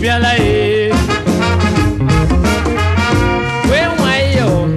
bien là eh we wan yo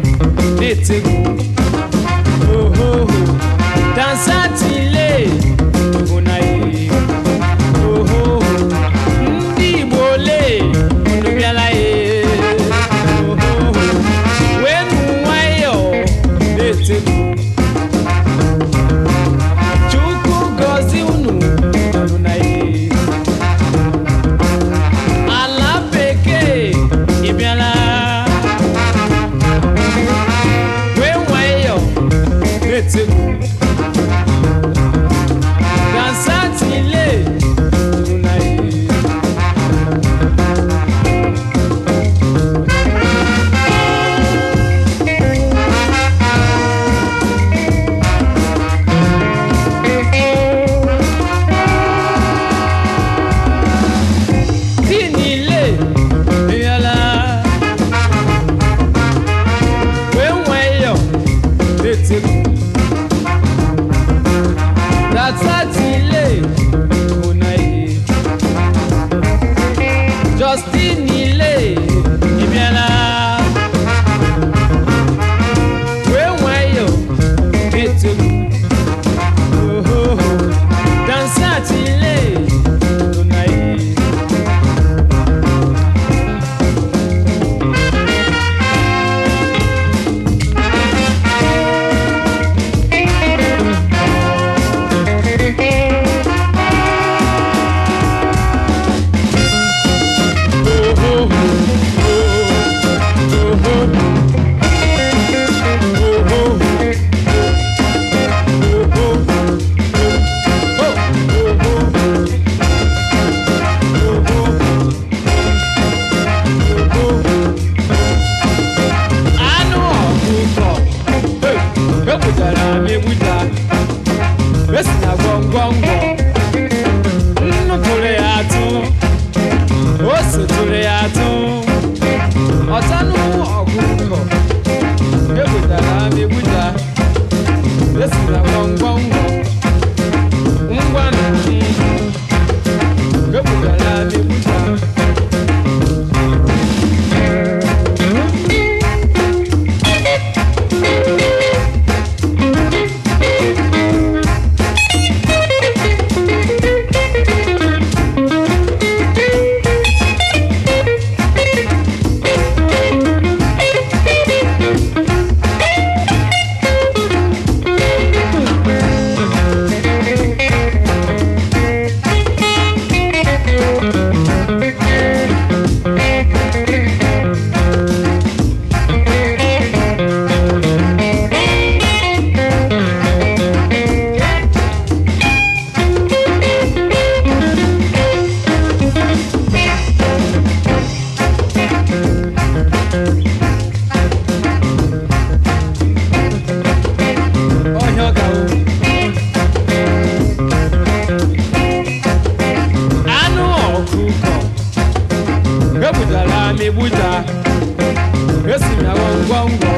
Justin That's kudala miguta besina gongongo nno tule yato ose tule yato long